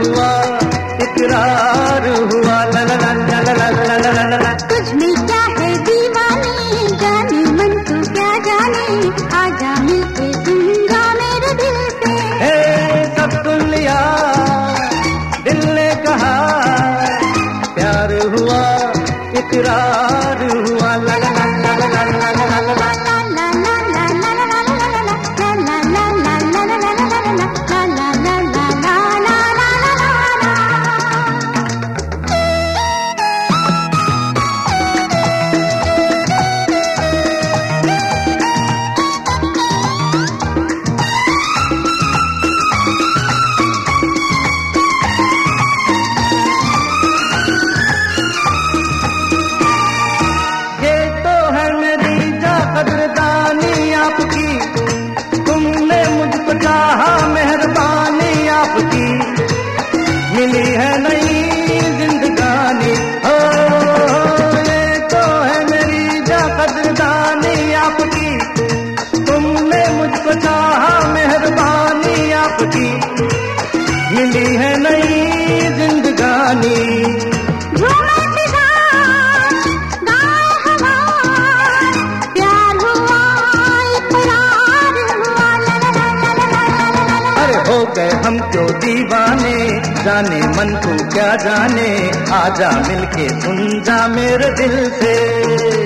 हुआ इकरार हुआ। ला ला ला ला ला ला ला ला ला तुझ में क्या है दीवानी जाने मन तू क्या जाने। आजा मिलके दूँगा मेरे दिल से। हे सब सुन लिया दिल ने कहा प्यार हुआ इकरार हुआ। मिली है नई जिंदगानी। हो गए हम क्यों दीवाने? जाने मन को क्या जाने? आजा मिलके सुन जा मेरे दिल से।